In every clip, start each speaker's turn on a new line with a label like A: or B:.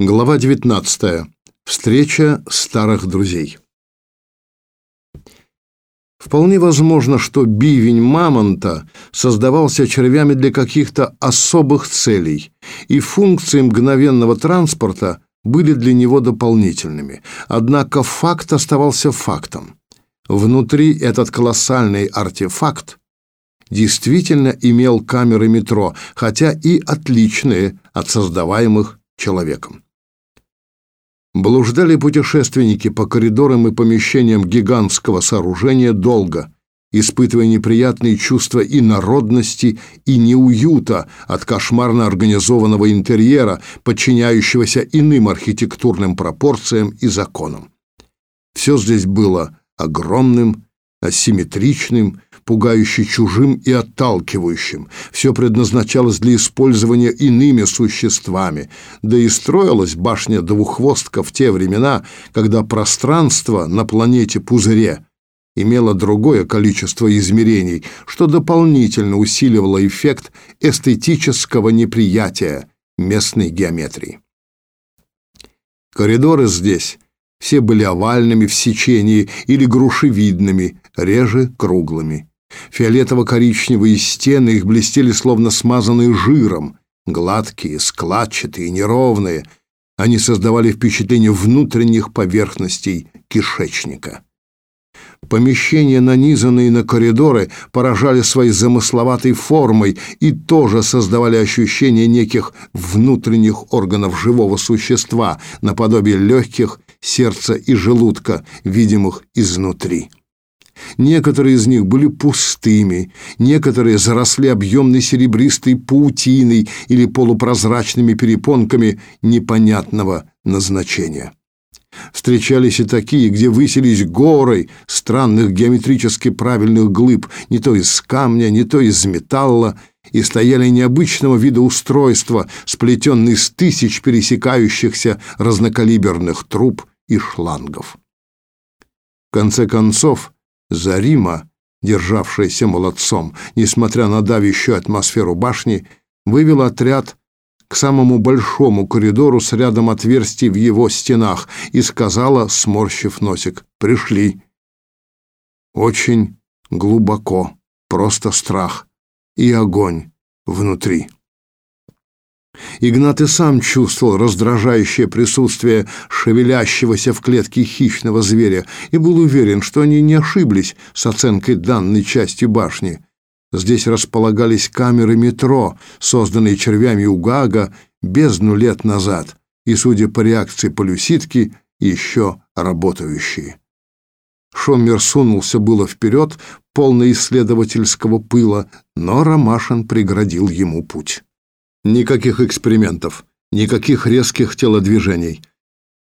A: Глава 19. Встреча старых друзей. Вполне возможно, что бивень мамонта создавался червями для каких-то особых целей, и функции мгновенного транспорта были для него дополнительными. Однако факт оставался фактом. Внутри этот колоссальный артефакт действительно имел камеры метро, хотя и отличные от создаваемых человеком. Блуждали путешественники по коридорам и помещениям гигантского сооружения долго, испытывая неприятные чувства и народности, и неуюта от кошмарно организованного интерьера, подчиняющегося иным архитектурным пропорциям и законам. Все здесь было огромным, асимметричным, пугающе чужим и отталкивающим. Все предназначалось для использования иными существами. Да и строилась башня-двуххвостка в те времена, когда пространство на планете Пузыре имело другое количество измерений, что дополнительно усиливало эффект эстетического неприятия местной геометрии. Коридоры здесь все были овальными в сечении или грушевидными, реже круглыми. Фиолетово-коричневые стены их блестели словно смазанные жиром, гладкие, складчатые, неровные. Они создавали впечатление внутренних поверхностей кишечника. Помещения, нанизанные на коридоры, поражали своей замысловатой формой и тоже создавали ощущение неких внутренних органов живого существа, наподобие легких, сердца и желудка, видимых изнутри. Некоторые из них были пустыми, некоторые заросли объемной серебристой паутиной или полупрозрачными перепонками непонятного назначения. Встречались и такие, где высились горы странных геометрически правильных глыб, не то из камня, не то из металла, и стояли необычного вида устройства, сплетенные из тысяч пересекающихся разнокалиберных труб и шлангов. В конце концов, Зарима, державшаяся молодцом, несмотря на давящую атмосферу башни, вывел отряд к самому большому коридору с рядом отверстий в его стенах и сказала, сморщив носик, «Пришли». Очень глубоко, просто страх и огонь внутри. Игнат и сам чувствовал раздражающее присутствие шевелящегося в клетке хищного зверя и был уверен, что они не ошиблись с оценкой данной части башни. Здесь располагались камеры метро, созданные червями Угага бездну лет назад, и, судя по реакции полюситки, еще работающие. Шоммер сунулся было вперед, полный исследовательского пыла, но Ромашин преградил ему путь. Никаких экспериментов, никаких резких телодвижений.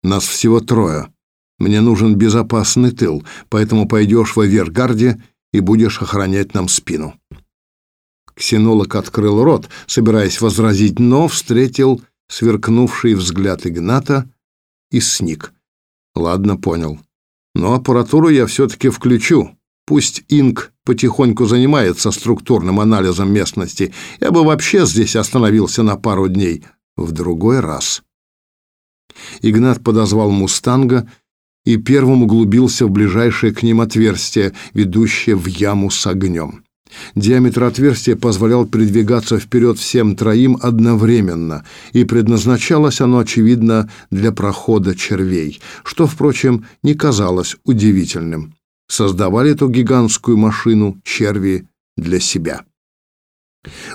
A: Нас всего трое. Мне нужен безопасный тыл, поэтому пойдешь в Авергарде и будешь охранять нам спину. Ксенолог открыл рот, собираясь возразить, но встретил сверкнувший взгляд Игната и сник. Ладно, понял. Но аппаратуру я все-таки включу. Пусть Инк потихоньку занимается структурным анализом местности. Я бы вообще здесь остановился на пару дней. В другой раз. Игнат подозвал «Мустанга» и первым углубился в ближайшее к ним отверстие, ведущее в яму с огнем. Диаметр отверстия позволял передвигаться вперед всем троим одновременно, и предназначалось оно, очевидно, для прохода червей, что, впрочем, не казалось удивительным создавали эту гигантскую машину черви для себя.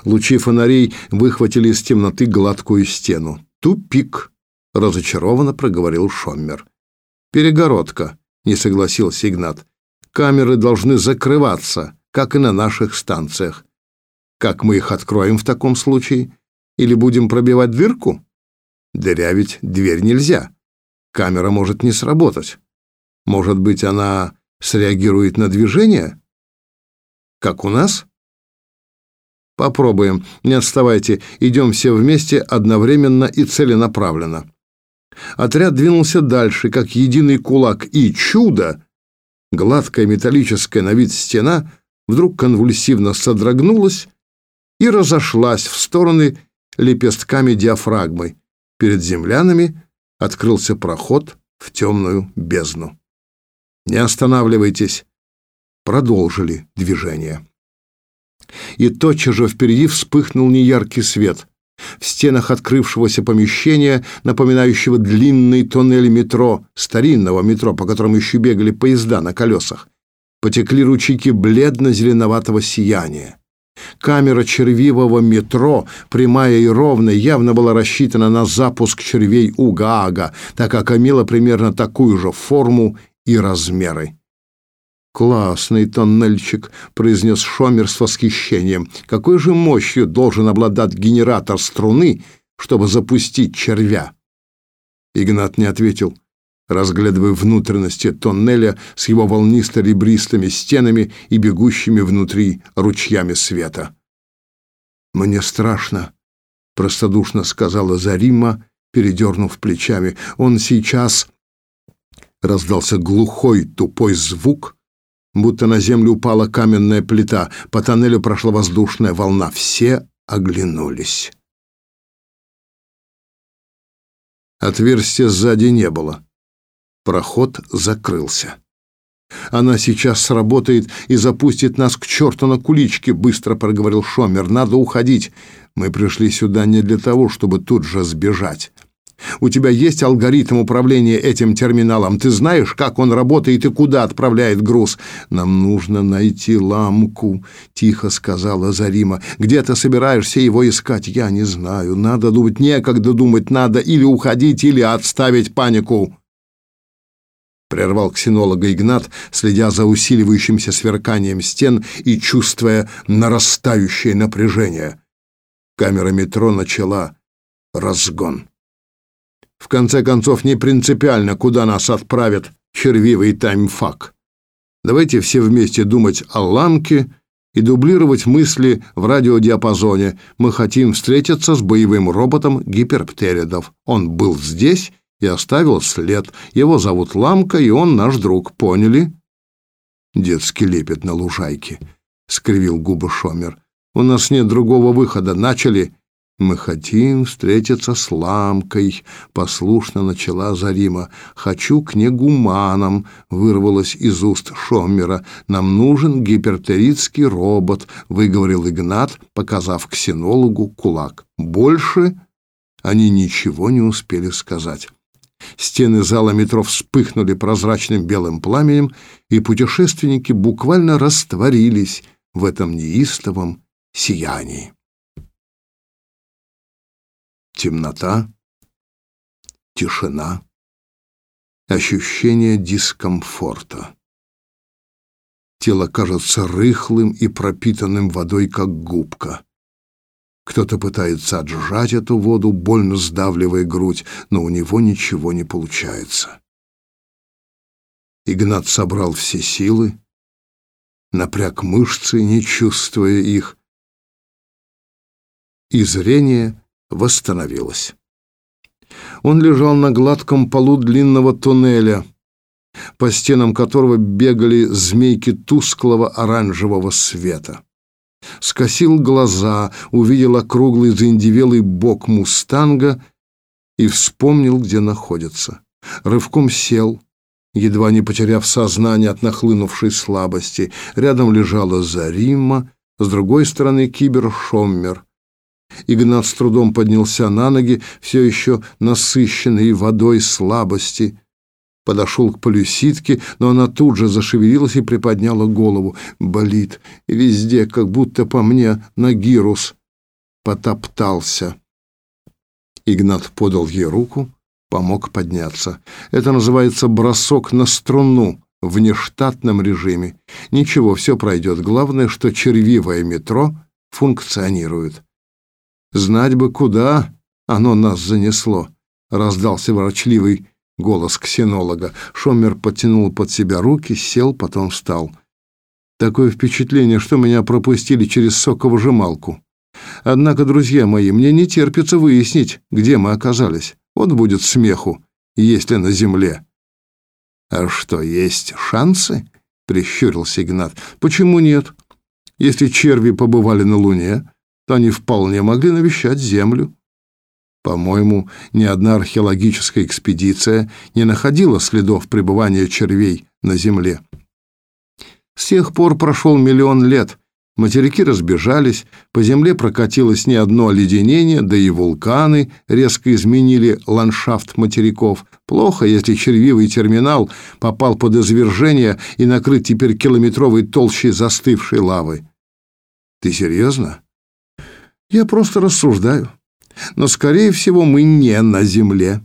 A: Лучи фонарей выхватили из темноты гладкую стену. «Тупик!» — разочарованно проговорил Шоммер. «Перегородка», — не согласился Игнат. «Камеры должны закрываться, как и на наших станциях. Как мы их откроем в таком случае? Или будем пробивать дырку? Дырявить дверь нельзя. Камера может не сработать. Может быть, она среагирует на движение? Как у нас? Попробуем. Не отставайте. Идем все вместе одновременно и целенаправленно. Отряд двинулся дальше, как единый кулак, и чудо! Гладкая металлическая на вид стена вдруг конвульсивно содрогнулась и разошлась в стороны лепестками диафрагмы. Перед землянами открылся проход в темную бездну. «Не останавливайтесь!» Продолжили движение. И тотчас же впереди вспыхнул неяркий свет. В стенах открывшегося помещения, напоминающего длинный тоннель метро, старинного метро, по которому еще бегали поезда на колесах, потекли ручейки бледно-зеленоватого сияния. Камера червивого метро, прямая и ровная, явно была рассчитана на запуск червей у Гаага, так как имела примерно такую же форму и размеры. «Классный тоннельчик», — произнес Шомер с восхищением. «Какой же мощью должен обладать генератор струны, чтобы запустить червя?» Игнат не ответил, разглядывая внутренности тоннеля с его волнисто-ребристыми стенами и бегущими внутри ручьями света. «Мне страшно», — простодушно сказала Зарима, передернув плечами. «Он сейчас...» Раздался глухой, тупой звук, будто на землю упала каменная плита, по тоннелю прошла воздушная волна. Все оглянулись. Отверстия сзади не было. Проход закрылся. «Она сейчас сработает и запустит нас к черту на куличке», — быстро проговорил Шомер. «Надо уходить. Мы пришли сюда не для того, чтобы тут же сбежать. У тебя есть алгоритм управления этим терминалом? Ты знаешь, как он работает и куда отправляет груз? Нам нужно найти ламку, тихо сказала Зарима. Где ты собираешься его искать? Я не знаю. Надо думать, некогда думать, надо или уходить, или отставить панику. Прервал ксенолога Игнат, следя за усиливающимся сверканием стен и чувствуя нарастающее напряжение. Камера метро начала разгон. В конце концов, не принципиально, куда нас отправят червивый таймфак. Давайте все вместе думать о ламке и дублировать мысли в радиодиапазоне. Мы хотим встретиться с боевым роботом гиперптеридов. Он был здесь и оставил след. Его зовут Ламка, и он наш друг. Поняли? Детский лепет на лужайке. Скривил губы Шомер. У нас нет другого выхода. Начали «Мы хотим встретиться с Ламкой», — послушно начала Зарима. «Хочу к негуманам», — вырвалось из уст Шоммера. «Нам нужен гипертеритский робот», — выговорил Игнат, показав ксенологу кулак. «Больше они ничего не успели сказать». Стены зала метро вспыхнули прозрачным белым пламенем, и путешественники буквально растворились в этом неистовом сиянии темнота, тишина, ощущение дискомфорта. Тело кажется рыхлым и пропитанным водой, как губка. Кто-то пытается отжать эту воду, больно сдавливая грудь, но у него ничего не получается. Игнат собрал все силы, напряг мышцы, не чувствуя их, и зрение восстановилась. Он лежал на гладком полу длинного туннеля, по стенам которого бегали змейки тусклого оранжевого света. Скосил глаза, увидел округлый заиндевелый бок мустанга и вспомнил, где находится. Рывком сел, едва не потеряв сознание от нахлынувшей слабости. Рядом лежала Зарима, с другой стороны кибер Шоммер. Игнат с трудом поднялся на ноги, все еще насыщенный водой слабости. Подошел к полюситке, но она тут же зашевелилась и приподняла голову. Болит везде, как будто по мне на гирус. Потоптался. Игнат подал ей руку, помог подняться. Это называется бросок на струну в нештатном режиме. Ничего, все пройдет. Главное, что червивое метро функционирует. Знать бы, куда оно нас занесло, раздался ворочливый голос ксенолога. Шомер подтянул под себя руки, сел, потом встал. Такое впечатление, что меня пропустили через соковыжималку. Однако, друзья мои, мне не терпится выяснить, где мы оказались. Вот будет смеху, если на земле. А что, есть шансы? прищурился Игнат. Почему нет? Если черви побывали на Луне, то они вполне могли навещать Землю. По-моему, ни одна археологическая экспедиция не находила следов пребывания червей на Земле. С тех пор прошел миллион лет. Материки разбежались, по земле прокатилось не одно оледенение, да и вулканы резко изменили ландшафт материков. Плохо, если червивый терминал попал под извержение и накрыт теперь километровой толщей застывшей лавы. Ты серьезно? Я просто рассуждаю. Но, скорее всего, мы не на Земле.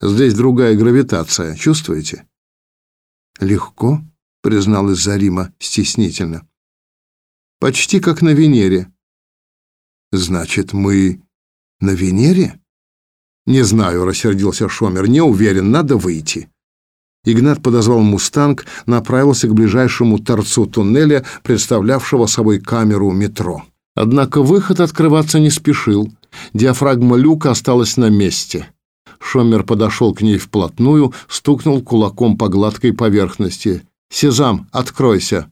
A: Здесь другая гравитация, чувствуете? Легко, призналась Зарима стеснительно. Почти как на Венере. Значит, мы на Венере? Не знаю, рассердился Шомер. Не уверен, надо выйти. Игнат подозвал «Мустанг», направился к ближайшему торцу туннеля, представлявшего собой камеру метро. Однако выход открываться не спешил. Диафрагма люка осталась на месте. Шомер подошел к ней вплотную, стукнул кулаком по гладкой поверхности. «Сезам, откройся!»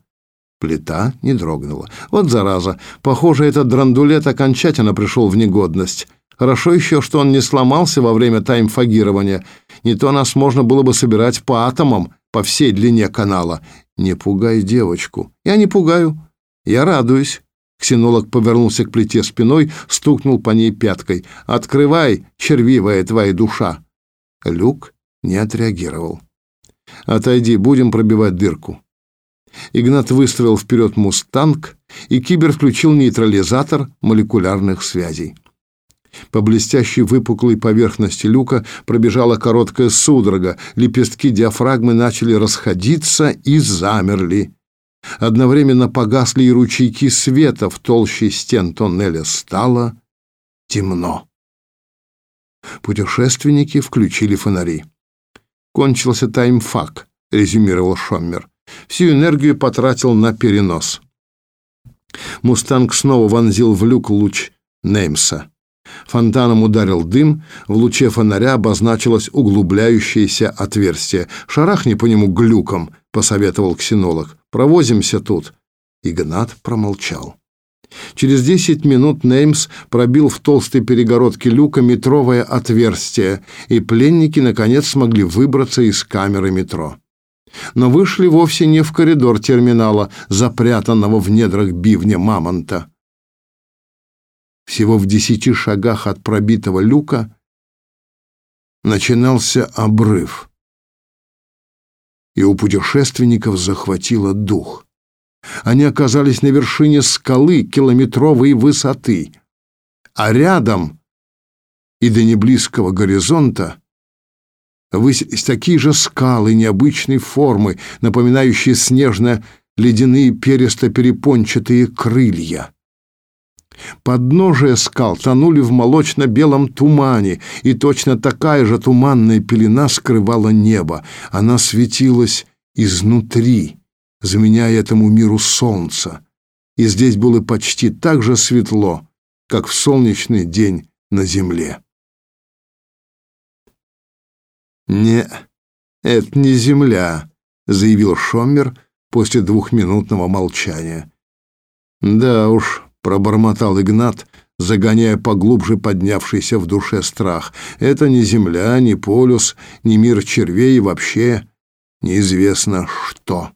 A: Плита не дрогнула. Вот зараза. Похоже, этот драндулет окончательно пришел в негодность. Хорошо еще, что он не сломался во время таймфагирования. Не то нас можно было бы собирать по атомам по всей длине канала. Не пугай девочку. Я не пугаю. Я радуюсь. Ксенолог повернулся к плите спиной, стукнул по ней пяткой. «Открывай, червивая твоя душа!» Люк не отреагировал. «Отойди, будем пробивать дырку». Игнат выставил вперед «Мустанг», и Кибер включил нейтрализатор молекулярных связей. По блестящей выпуклой поверхности люка пробежала короткая судорога, лепестки диафрагмы начали расходиться и замерли. Одновременно погасли и ручейки света в толще стен тоннеля. Стало темно. Путешественники включили фонари. «Кончился таймфак», — резюмировал Шоммер. «Всю энергию потратил на перенос». Мустанг снова вонзил в люк луч Неймса. Фонтаном ударил дым, в луче фонаря обозначилось углубляющееся отверстие. «Шарахни по нему глюком», — посоветовал ксенолог. «Провозимся тут». Игнат промолчал. Через десять минут Неймс пробил в толстой перегородке люка метровое отверстие, и пленники, наконец, смогли выбраться из камеры метро. Но вышли вовсе не в коридор терминала, запрятанного в недрах бивня Мамонта. Всего в десяти шагах от пробитого люка начинался обрыв. И у путешественников захватило дух. Они оказались на вершине скалы километровой высоты, а рядом и до неблизкого горизонта высились такие же скалы необычной формы, напоминающие снежно-ледяные перисто-перепончатые крылья. Подножия скал тонули в молочно-белом тумане, и точно такая же туманная пелена скрывала небо. Она светилась изнутри, заменяя этому миру солнце. И здесь было почти так же светло, как в солнечный день на земле. «Не, это не земля», — заявил Шоммер после двухминутного молчания. «Да уж, пробормотал Игнат, загоняя поглубже поднявшийся в душе страх. Это не земля, не полюс, не мир червей, вообще неизвестно что.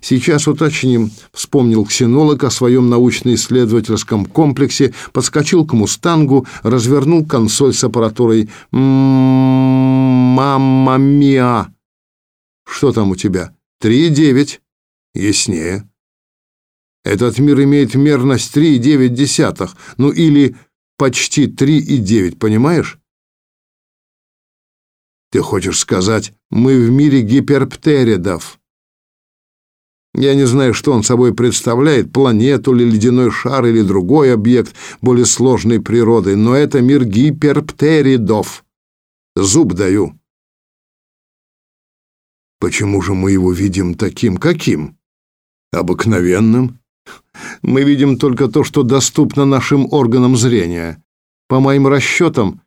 A: Сейчас уточним, вспомнил ксенолог о своем научно-исследовательском комплексе, подскочил к «Мустангу», развернул консоль с аппаратурой. «Мамма миа!» «Что там у тебя?» «Три девять». «Яснее». Этот мир имеет мерность 3,9, ну или почти 3,9, понимаешь? Ты хочешь сказать, мы в мире гиперптеридов? Я не знаю, что он собой представляет, планету или ледяной шар или другой объект более сложной природы, но это мир гиперптеридов. Зуб даю. Почему же мы его видим таким, каким? Обыкновенным, мы видим только то, что доступно нашим органам зрения. По моим расчетам,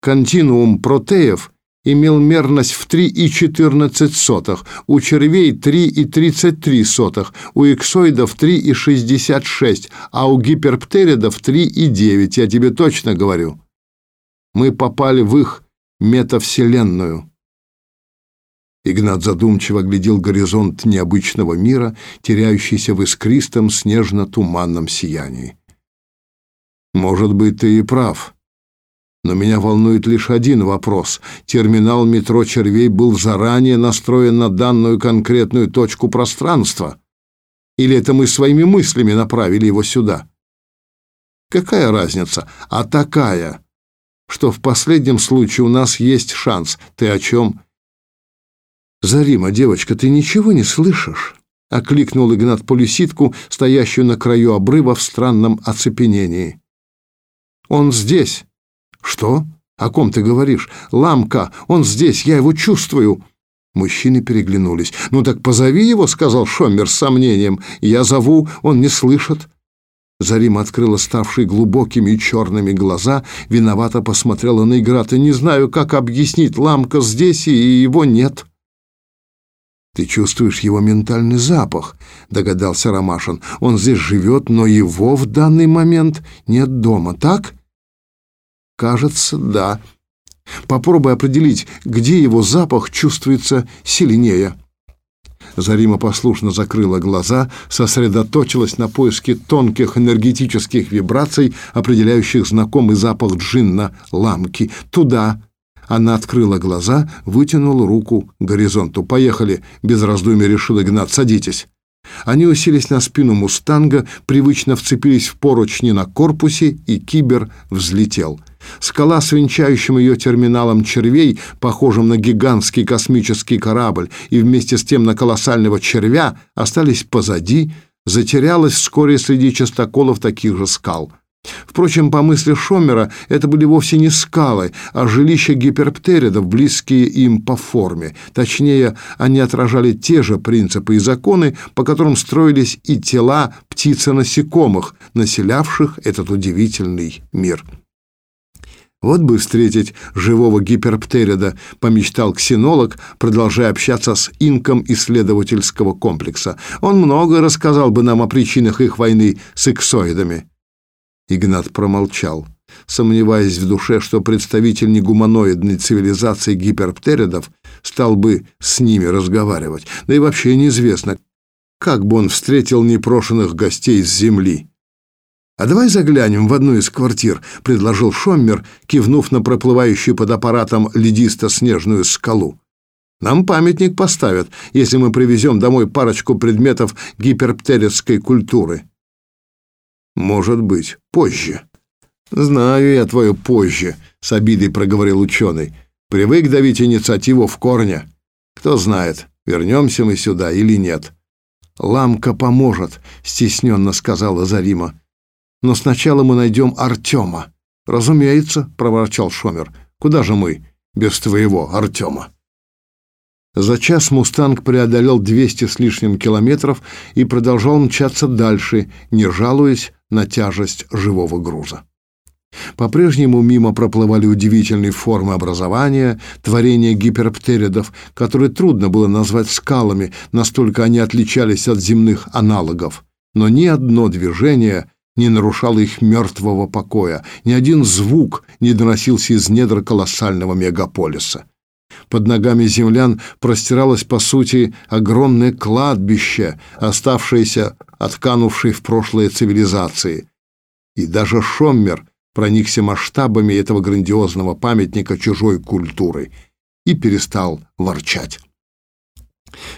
A: континуум протеев имел мерность в 3,14, у червей 3,33, у иксоидов 3,66, а у гиперптеридов 3,9, я тебе точно говорю. Мы попали в их метавселенную. Игнат задумчиво глядел горизонт необычного мира, теряющийся в искристом снежно-туманном сиянии. «Может быть, ты и прав», но меня волнует лишь один вопрос. Терминал метро «Червей» был заранее настроен на данную конкретную точку пространства? Или это мы своими мыслями направили его сюда? Какая разница? А такая, что в последнем случае у нас есть шанс. Ты о чем? Зарима, девочка, ты ничего не слышишь? Окликнул Игнат Полиситку, стоящую на краю обрыва в странном оцепенении. Он здесь. «Что? О ком ты говоришь? Ламка! Он здесь, я его чувствую!» Мужчины переглянулись. «Ну так позови его», — сказал Шомер с сомнением. «Я зову, он не слышит». Зарима открыла ставшие глубокими и черными глаза, виновато посмотрела на Играта. «Не знаю, как объяснить, Ламка здесь, и его нет». «Ты чувствуешь его ментальный запах», — догадался Ромашин. «Он здесь живет, но его в данный момент нет дома, так?» Кажется, да. Попробуй определить, где его запах чувствуется сильнее. Зарима послушно закрыла глаза, сосредоточилась на поиске тонких энергетических вибраций, определяющих знакомый запах джинна ламки. Туда. Она открыла глаза, вытянула руку к горизонту. «Поехали!» — без раздумий решил Игнат. «Садитесь!» Они уселись на спину «Мустанга», привычно вцепились в поручни на корпусе, и кибер взлетел. Скала с венчающим ее терминалом червей, похожим на гигантский космический корабль, и вместе с тем на колоссального червя, остались позади, затерялась вскоре среди частоколов таких же скал. Впрочем, по мысли Шомера, это были вовсе не скалы, а жилища гиперптеридов, близкие им по форме. Точнее, они отражали те же принципы и законы, по которым строились и тела птиц-насекомых, населявших этот удивительный мир. Вот бы встретить живого гиперптерида, помечтал ксенолог, продолжая общаться с инком исследовательского комплекса. Он много рассказал бы нам о причинах их войны с иксоидами. Игнат промолчал, сомневаясь в душе, что представитель негуманоидной цивилизации гиперптеридов стал бы с ними разговаривать. Да и вообще неизвестно, как бы он встретил непрошенных гостей с земли. «А давай заглянем в одну из квартир», — предложил Шоммер, кивнув на проплывающую под аппаратом ледисто-снежную скалу. «Нам памятник поставят, если мы привезем домой парочку предметов гиперптеридской культуры». «Может быть, позже». «Знаю я твое позже», — с обидой проговорил ученый. «Привык давить инициативу в корне. Кто знает, вернемся мы сюда или нет». «Ламка поможет», — стесненно сказала Зарима. Но сначала мы найдем Артема. Разумеется, проворчал Шомер. Куда же мы без твоего Артема? За час «Мустанг» преодолел 200 с лишним километров и продолжал мчаться дальше, не жалуясь на тяжесть живого груза. По-прежнему мимо проплывали удивительные формы образования, творения гиперптеридов, которые трудно было назвать скалами, настолько они отличались от земных аналогов. Но ни одно движение не нарушало их мертвого покоя, ни один звук не доносился из недр колоссального мегаполиса. Под ногами землян простиралось, по сути, огромное кладбище, оставшееся от канувшей в прошлое цивилизации. И даже Шоммер проникся масштабами этого грандиозного памятника чужой культуры и перестал ворчать.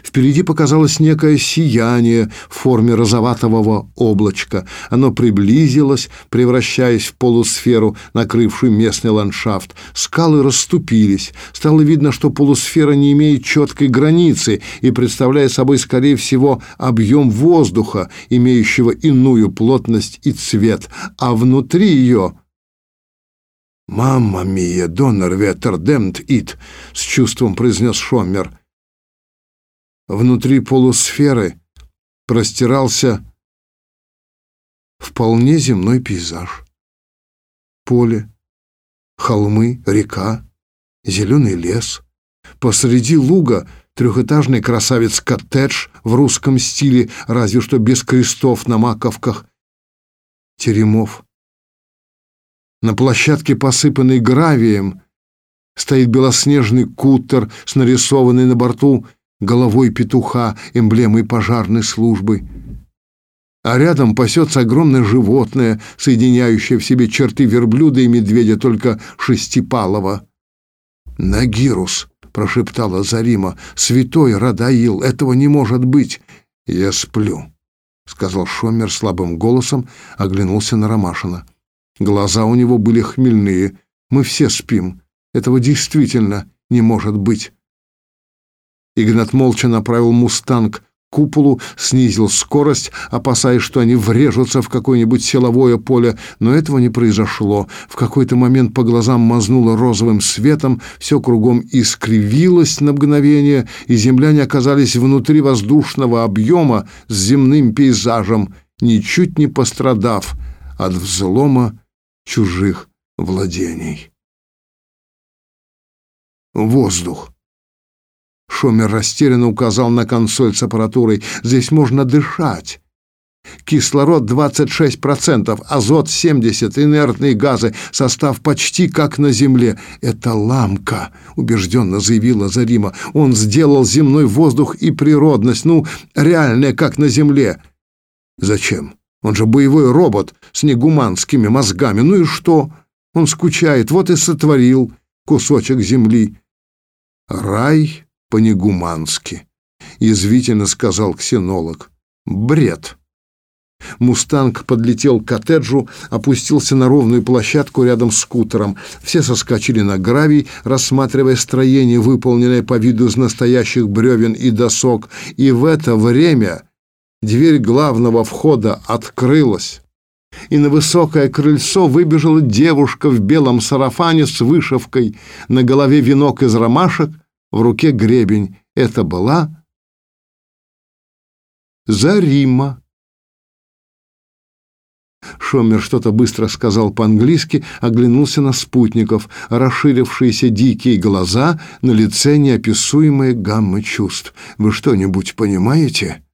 A: Впереди показалось некое сияние в форме розоватого облачка. Оно приблизилось, превращаясь в полусферу, накрывшую местный ландшафт. Скалы расступились. Стало видно, что полусфера не имеет четкой границы и представляет собой, скорее всего, объем воздуха, имеющего иную плотность и цвет, а внутри ее «Мамма мия, донор ветер демт ит», — с чувством произнес Шоммер — внутри полусферы простирался вполне земной пейзаж. Поле, холмы, река, зеленый лес. Посреди луга трехэтажный красавец-коттедж в русском стиле, разве что без крестов на маковках. Теремов. На площадке, посыпанной гравием, стоит белоснежный кутер с нарисованной на борту головой петуха, эмблемой пожарной службы. А рядом пасется огромное животное, соединяющее в себе черты верблюда и медведя, только шестипалого. «Нагирус», — прошептала Зарима, — «святой Радаил, этого не может быть». «Я сплю», — сказал Шомер слабым голосом, оглянулся на Ромашина. Глаза у него были хмельные. «Мы все спим. Этого действительно не может быть». Игнат молча направил «Мустанг» куполу, снизил скорость, опасаясь, что они врежутся в какое-нибудь силовое поле, но этого не произошло. В какой-то момент по глазам мазнуло розовым светом, все кругом искривилось на мгновение, и земляне оказались внутри воздушного объема с земным пейзажем, ничуть не пострадав от взлома чужих владений. Воздух. Шомер растерянно указал на консоль с аппаратурой. «Здесь можно дышать. Кислород 26%, азот 70%, инертные газы, состав почти как на Земле. Это ламка», — убежденно заявила Зарима. «Он сделал земной воздух и природность, ну, реальная, как на Земле». «Зачем? Он же боевой робот с негуманскими мозгами. Ну и что? Он скучает, вот и сотворил кусочек земли». «Рай по-негумански, язвительно сказал ксенолог. Бред. Мустанг подлетел к коттеджу, опустился на ровную площадку рядом с скутером. Все соскочили на гравий, рассматривая строение, выполненное по виду из настоящих бревен и досок, и в это время дверь главного входа открылась. И на высокое крыльцо выбежала девушка в белом сарафане с вышивкой, на голове венок из ромашек, в руке гребень. Это была Зарима. Шомер что-то быстро сказал по-английски, оглянулся на спутников, расширившиеся дикие глаза, на лице неописуемая гамма чувств. «Вы что-нибудь понимаете?»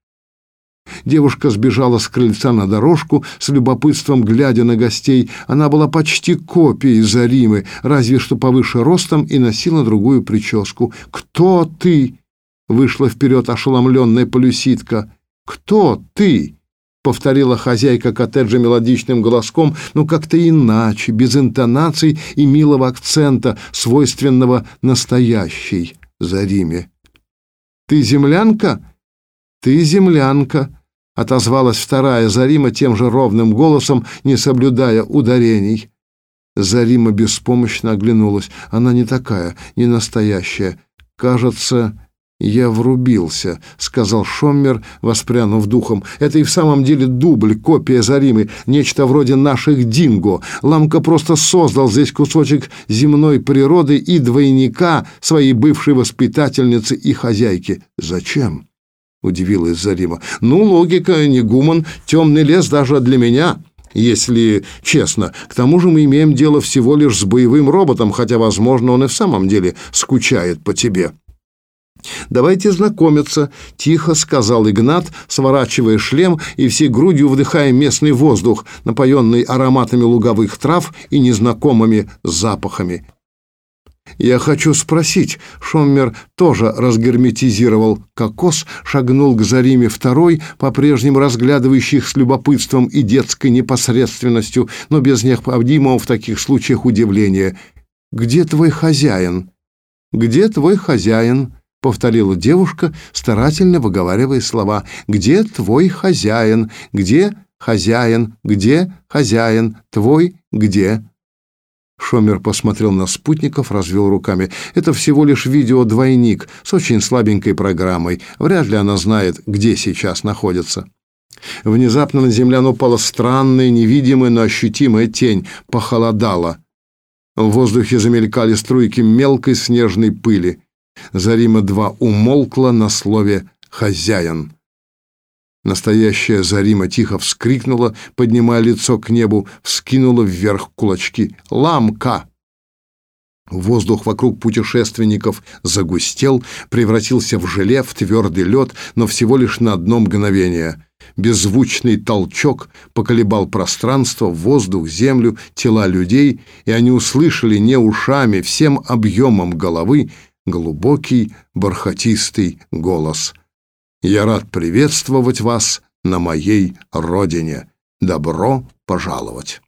A: Девушка сбежала с крыльца на дорожку, с любопытством глядя на гостей. Она была почти копией Заримы, разве что повыше ростом и носила другую прическу. «Кто ты?» — вышла вперед ошеломленная полюситка. «Кто ты?» — повторила хозяйка коттеджа мелодичным голоском, но как-то иначе, без интонаций и милого акцента, свойственного настоящей Зариме. «Ты землянка?» «Ты землянка», отозвалась вторая Зарима тем же ровным голосом, не соблюдая ударений. Зарима беспомощно оглянулась. Она не такая, не настоящая. Кажется, я врубился, сказал Шоммер, воспрянув духом. Это и в самом деле дубль, копия Заримы, нечто вроде наших динго. Ламка просто создал здесь кусочек земной природы и двойника своей бывшей воспитательницы и хозяйки. Зачем? — удивилась Зарима. «Ну, логика, не гуман, темный лес даже для меня, если честно. К тому же мы имеем дело всего лишь с боевым роботом, хотя, возможно, он и в самом деле скучает по тебе». «Давайте знакомиться», — тихо сказал Игнат, сворачивая шлем и всей грудью вдыхая местный воздух, напоенный ароматами луговых трав и незнакомыми запахами. «Я хочу спросить». Шоммер тоже разгерметизировал кокос, шагнул к Зариме второй, по-прежнему разглядывающий их с любопытством и детской непосредственностью, но без необходимого в таких случаях удивления. «Где твой хозяин?» «Где твой хозяин?» — повторила девушка, старательно выговаривая слова. «Где твой хозяин? Где хозяин? Где хозяин? Твой где?» Шомер посмотрел на спутников, развел руками. «Это всего лишь видеодвойник с очень слабенькой программой. Вряд ли она знает, где сейчас находится». Внезапно на землян упала странная, невидимая, но ощутимая тень. Похолодало. В воздухе замелькали струйки мелкой снежной пыли. Зарима-2 умолкла на слове «хозяин». Настоящая Зарима тихо вскрикнула, поднимая лицо к небу, вскинула вверх кулачки. «Ламка!» Воздух вокруг путешественников загустел, превратился в желе, в твердый лед, но всего лишь на одно мгновение. Беззвучный толчок поколебал пространство, воздух, землю, тела людей, и они услышали не ушами, всем объемом головы глубокий бархатистый голос. «Я рад приветствовать вас на моей родине. Добро пожаловать!»